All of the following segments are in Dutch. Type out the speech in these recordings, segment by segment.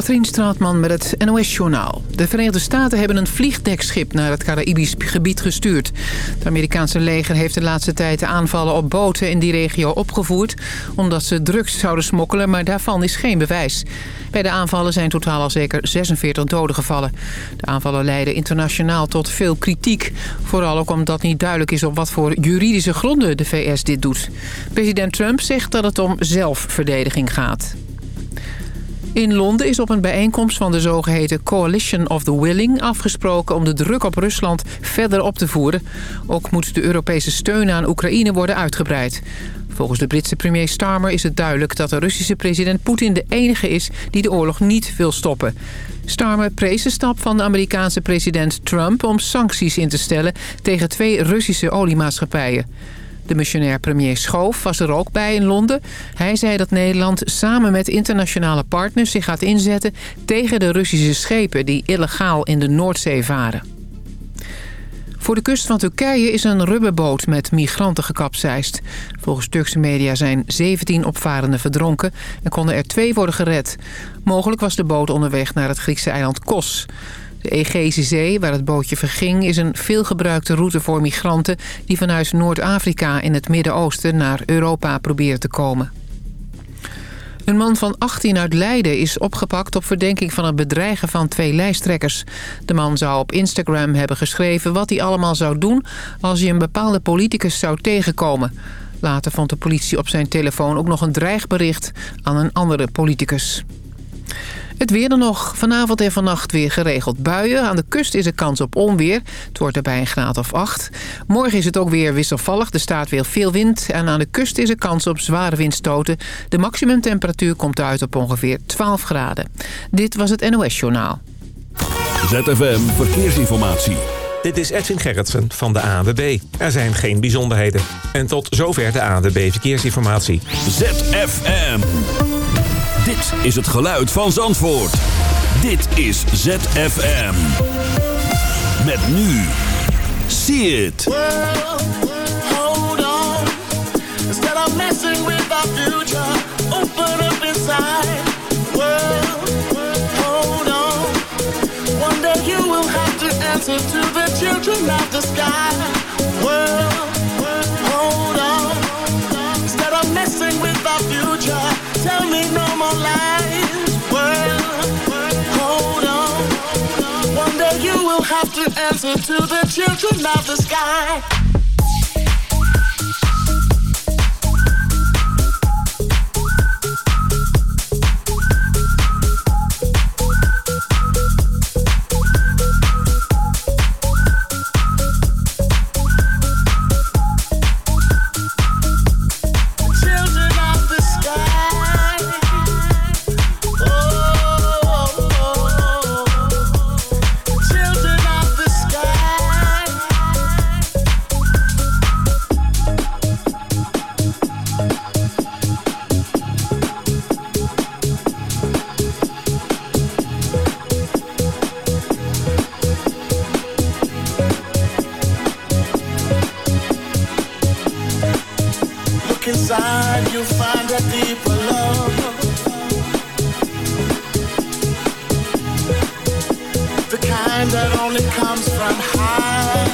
Katrien Straatman met het NOS-journaal. De Verenigde Staten hebben een vliegdekschip naar het Caraïbisch gebied gestuurd. Het Amerikaanse leger heeft de laatste tijd de aanvallen op boten in die regio opgevoerd... omdat ze drugs zouden smokkelen, maar daarvan is geen bewijs. Bij de aanvallen zijn totaal al zeker 46 doden gevallen. De aanvallen leiden internationaal tot veel kritiek. Vooral ook omdat niet duidelijk is op wat voor juridische gronden de VS dit doet. President Trump zegt dat het om zelfverdediging gaat. In Londen is op een bijeenkomst van de zogeheten Coalition of the Willing afgesproken om de druk op Rusland verder op te voeren. Ook moet de Europese steun aan Oekraïne worden uitgebreid. Volgens de Britse premier Starmer is het duidelijk dat de Russische president Poetin de enige is die de oorlog niet wil stoppen. Starmer prees de stap van de Amerikaanse president Trump om sancties in te stellen tegen twee Russische oliemaatschappijen. De missionair premier Schoof was er ook bij in Londen. Hij zei dat Nederland samen met internationale partners zich gaat inzetten... tegen de Russische schepen die illegaal in de Noordzee varen. Voor de kust van Turkije is een rubberboot met migranten gekapseist. Volgens Turkse media zijn 17 opvarenden verdronken en konden er twee worden gered. Mogelijk was de boot onderweg naar het Griekse eiland Kos. De Egeïsche Zee, waar het bootje verging, is een veelgebruikte route voor migranten... die vanuit Noord-Afrika in het Midden-Oosten naar Europa proberen te komen. Een man van 18 uit Leiden is opgepakt op verdenking van het bedreigen van twee lijsttrekkers. De man zou op Instagram hebben geschreven wat hij allemaal zou doen als hij een bepaalde politicus zou tegenkomen. Later vond de politie op zijn telefoon ook nog een dreigbericht aan een andere politicus. Het weer dan nog. Vanavond en vannacht weer geregeld buien. Aan de kust is er kans op onweer. Het wordt erbij een graad of 8. Morgen is het ook weer wisselvallig. Er staat weer veel wind. En aan de kust is er kans op zware windstoten. De maximumtemperatuur komt uit op ongeveer 12 graden. Dit was het NOS Journaal. ZFM Verkeersinformatie. Dit is Edwin Gerritsen van de ANWB. Er zijn geen bijzonderheden. En tot zover de ANWB Verkeersinformatie. ZFM. Dit is het geluid van Zandvoort. Dit is ZFM. Met nu. See it. hold on. Instead of messing with our future, open up inside. World, hold on. One day you will have to answer to the children of the sky. World, hold on. Messing with our future, tell me no more lies. World, hold on. One day you will have to answer to the children of the sky. That only comes from high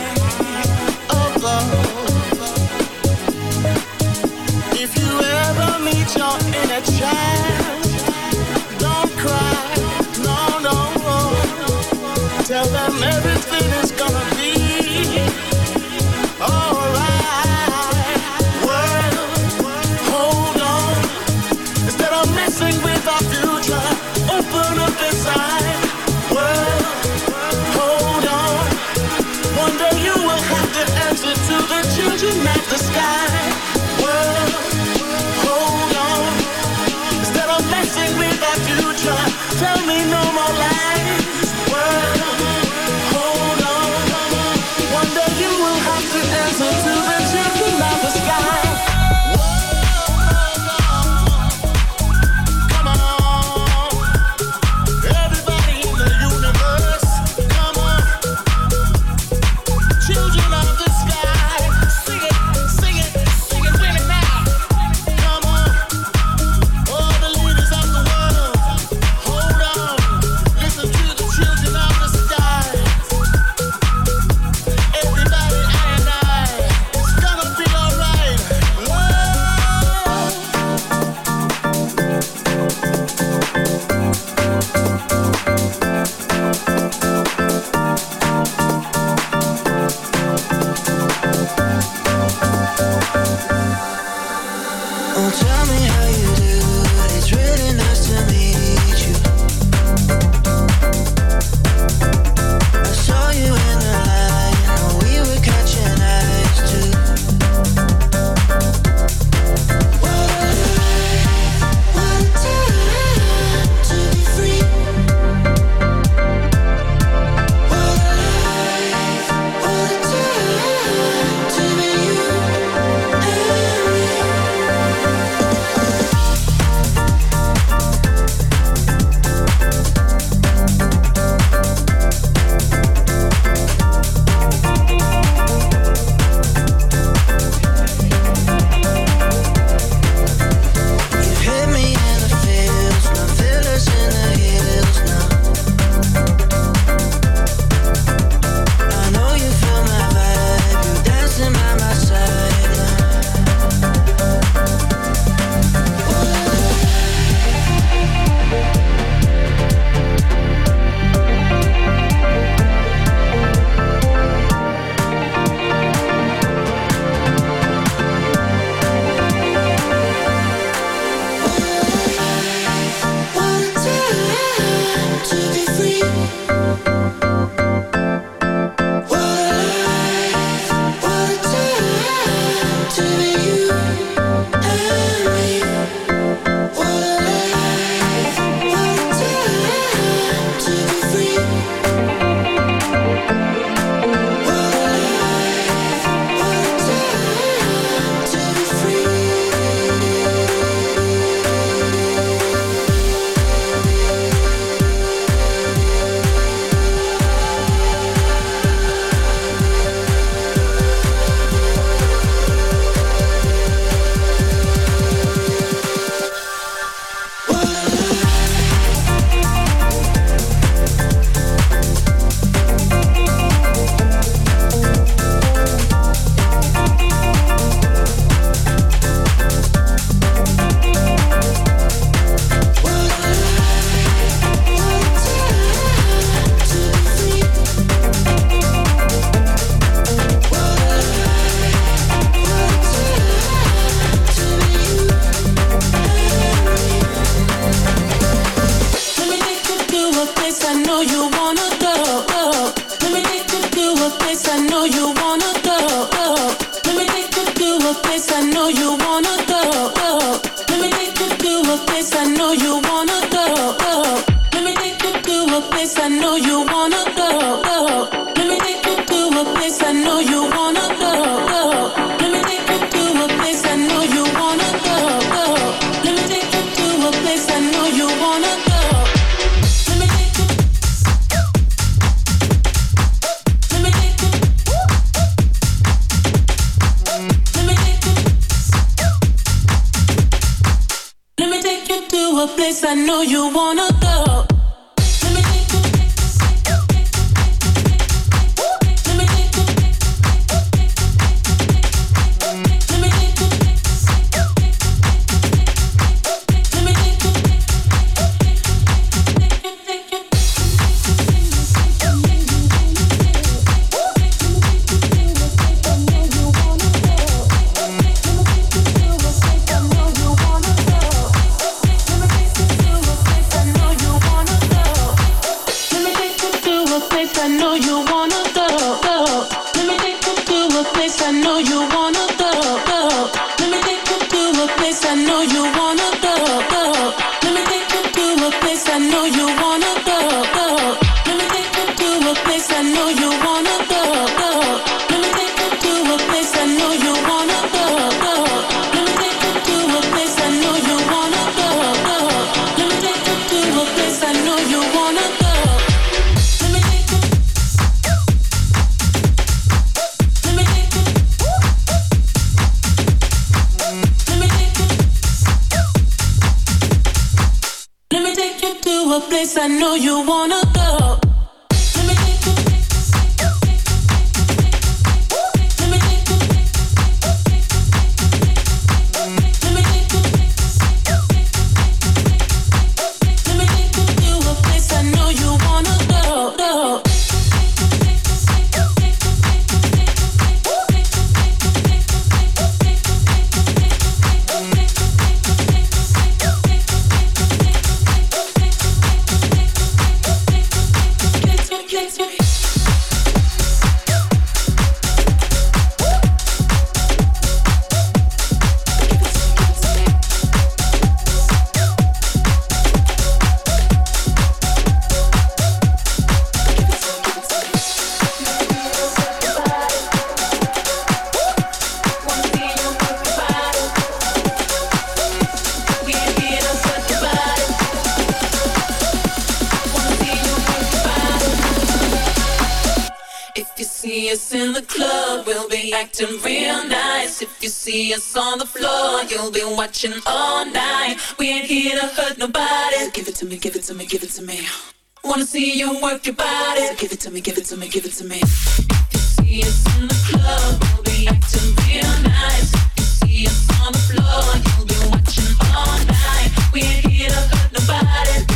Wanna see you work your body. So give it to me, give it to me, give it to me. See us in the club, we'll be acting real nice. See us on the floor, you'll be watching all night. We ain't here to hurt nobody.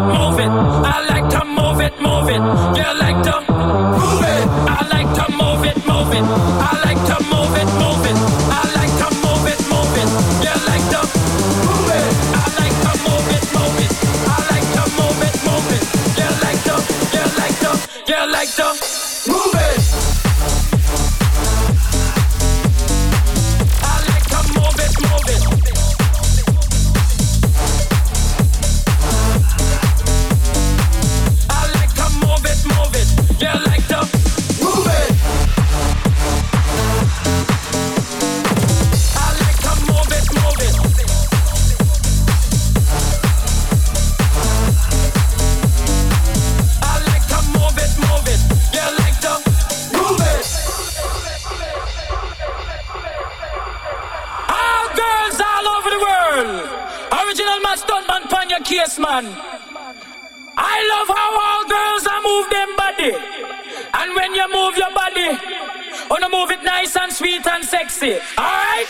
All right?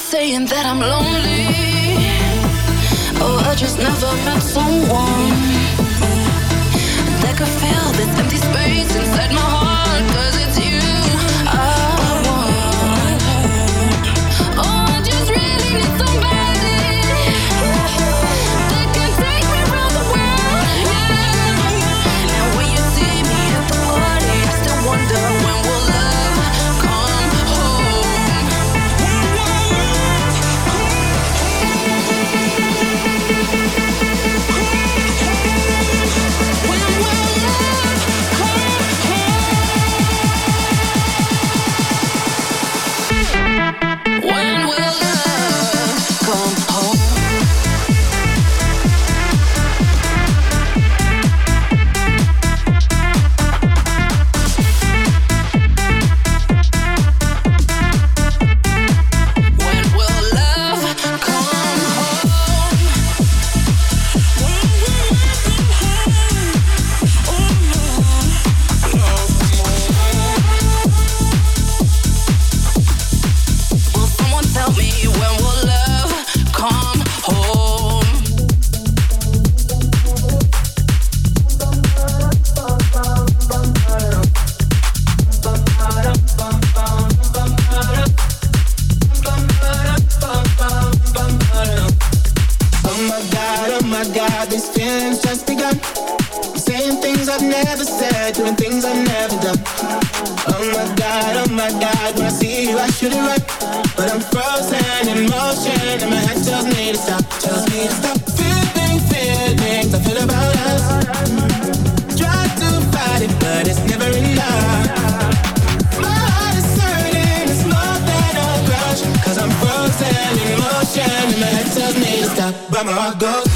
not saying that I'm lonely. Oh, I just never met someone that could fill this empty space inside my heart. But I'm frozen in motion and my head tells me to stop. Tells me to stop feeling, feelings I feel about us. Try to fight it, but it's never enough. My heart is it's more than a grudge. I'm frozen in motion and my head tells me to stop. But my heart goes.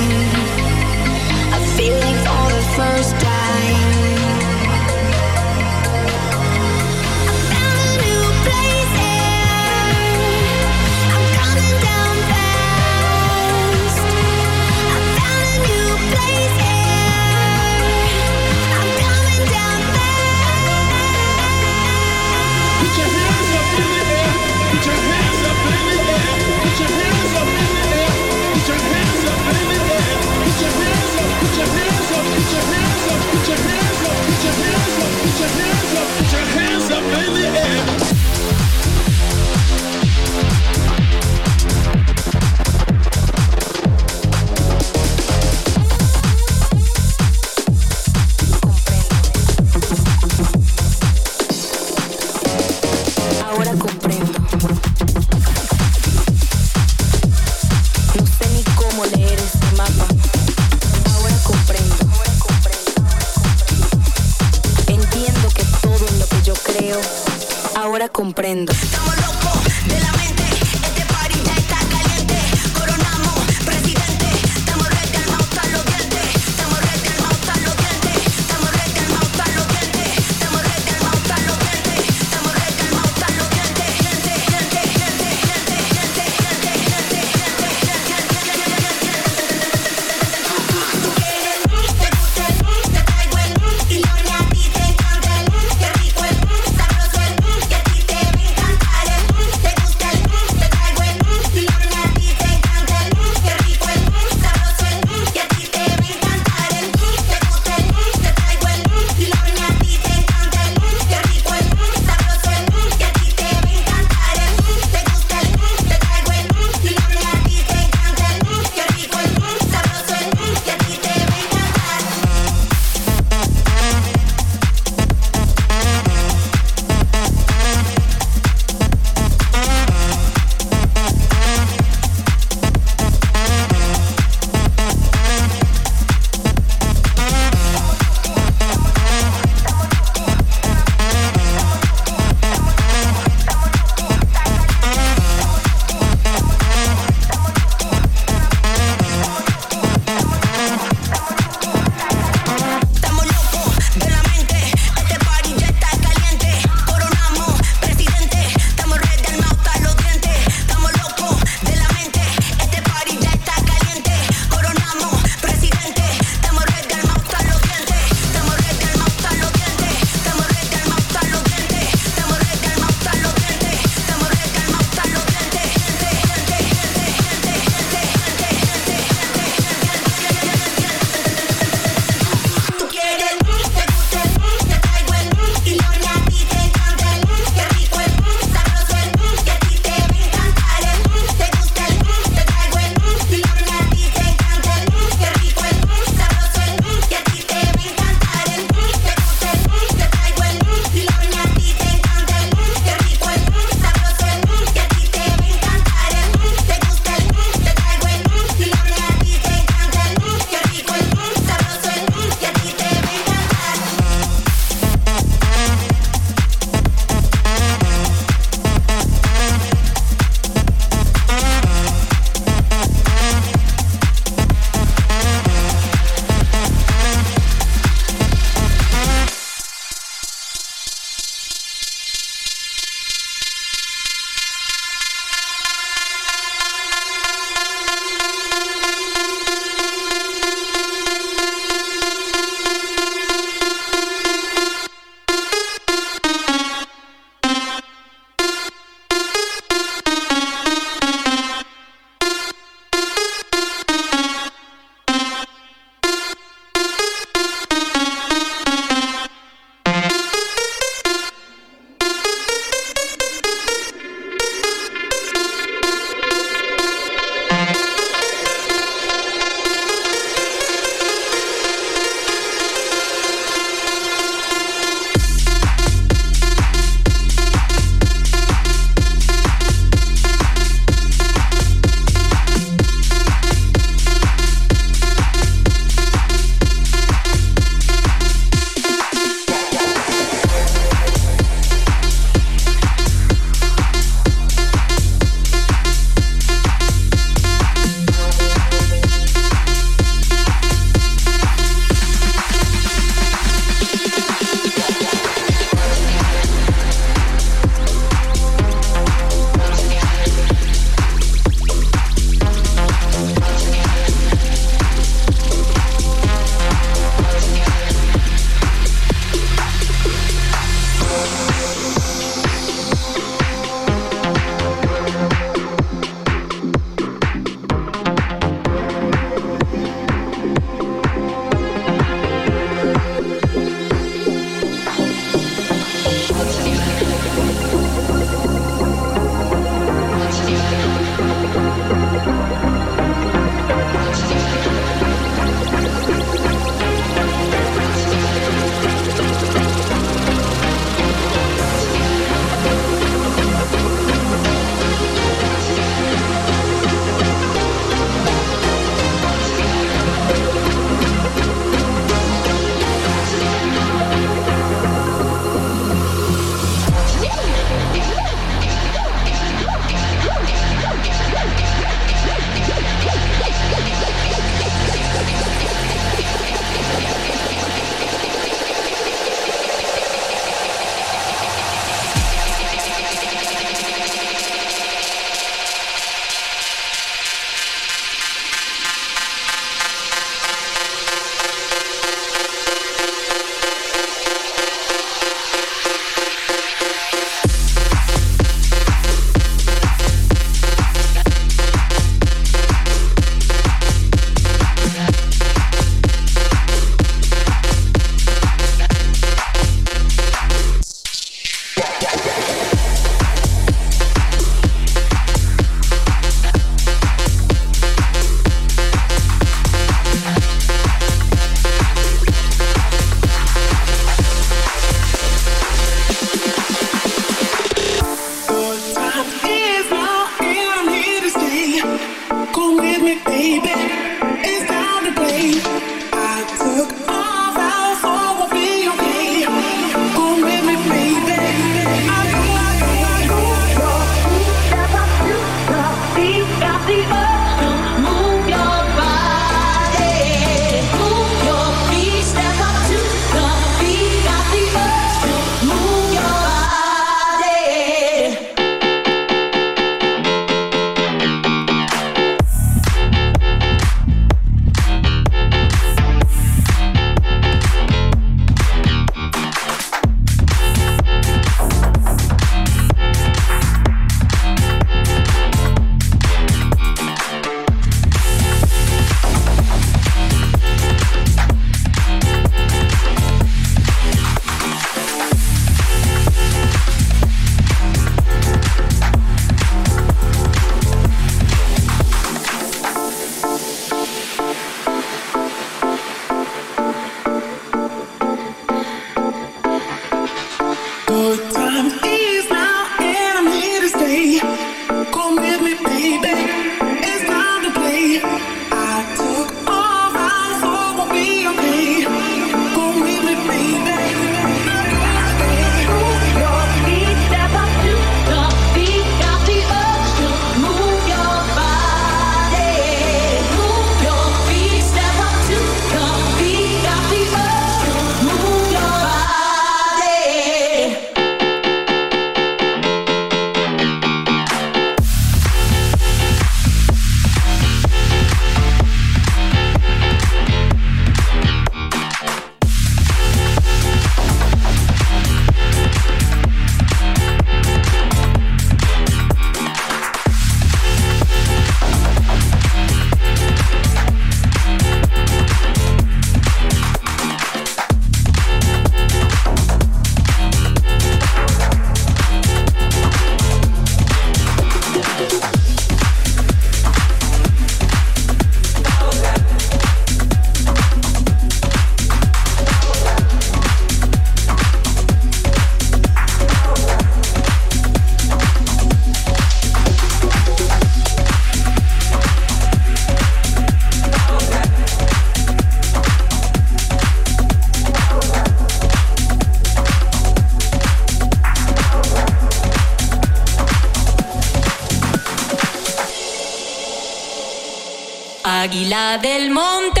Del monte,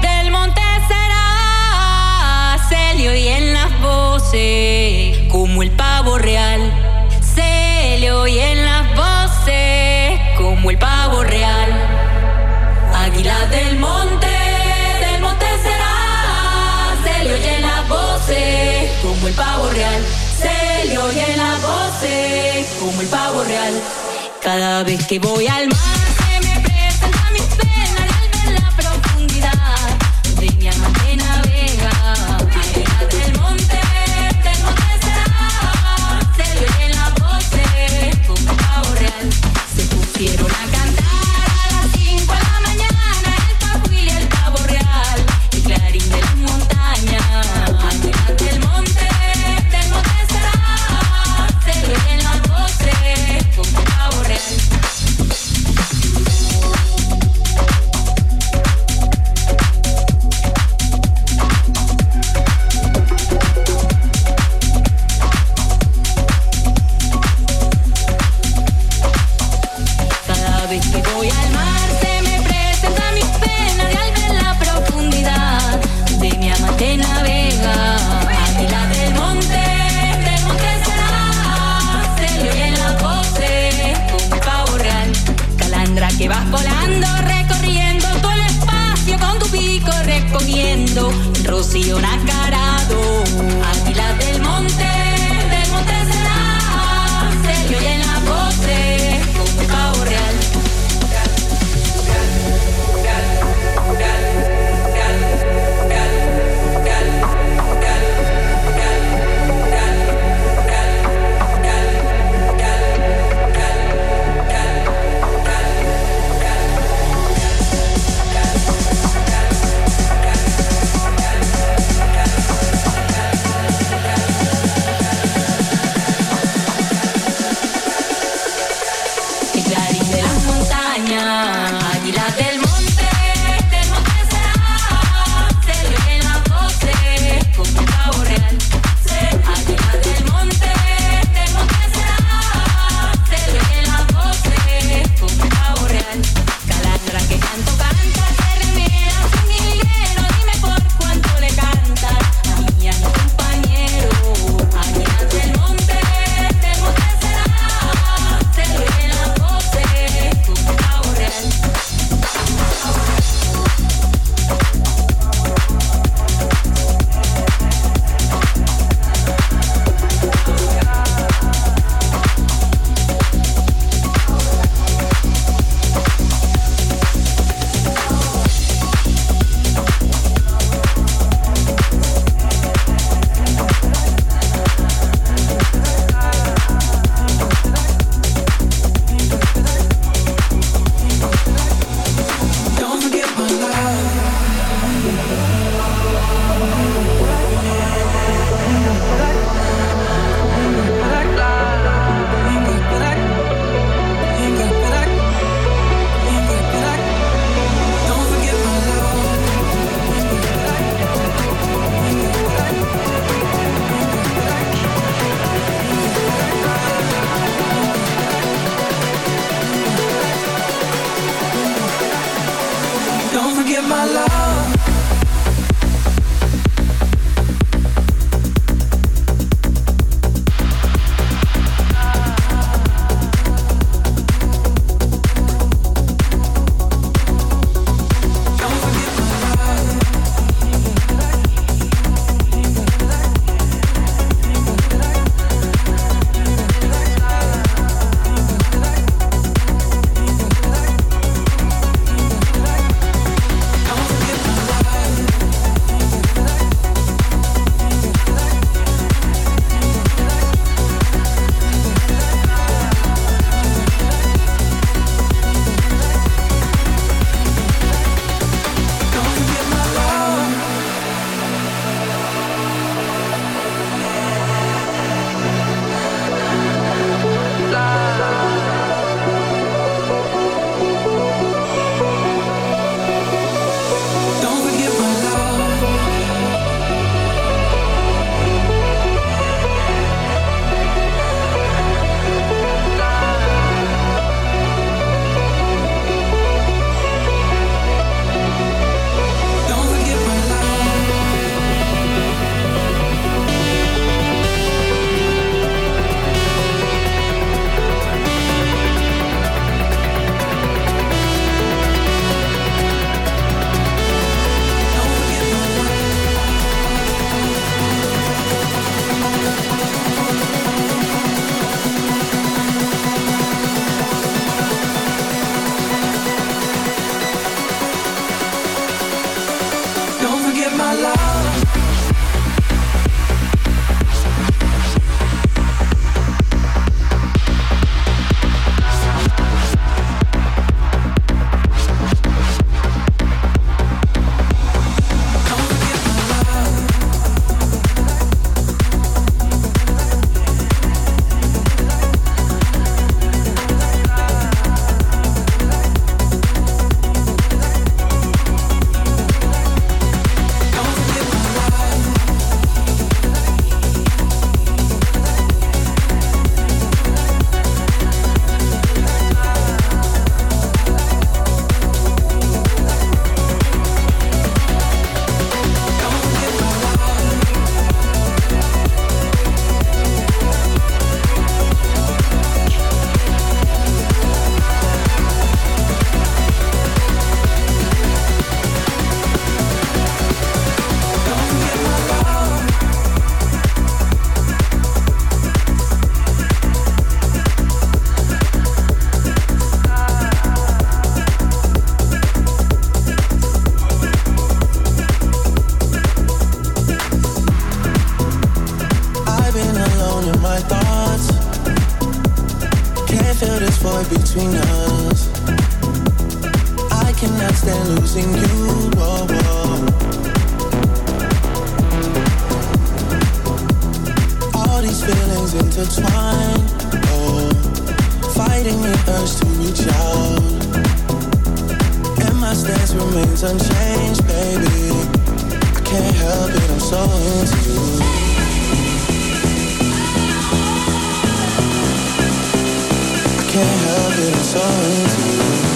del monte será Celio y en las voces, como el pavo real. Celio y en las voces, como el pavo real. Águila del monte, del monte será Celio y en las voces, como el pavo real. Celio y en las voces, como el pavo real. Cada vez que voy al mar. y una cara than losing you. Whoa, whoa. All these feelings intertwine. Oh, fighting the urge to reach out. And my stance remains unchanged, baby. I can't help it, I'm so into you. can't help it, I'm so into you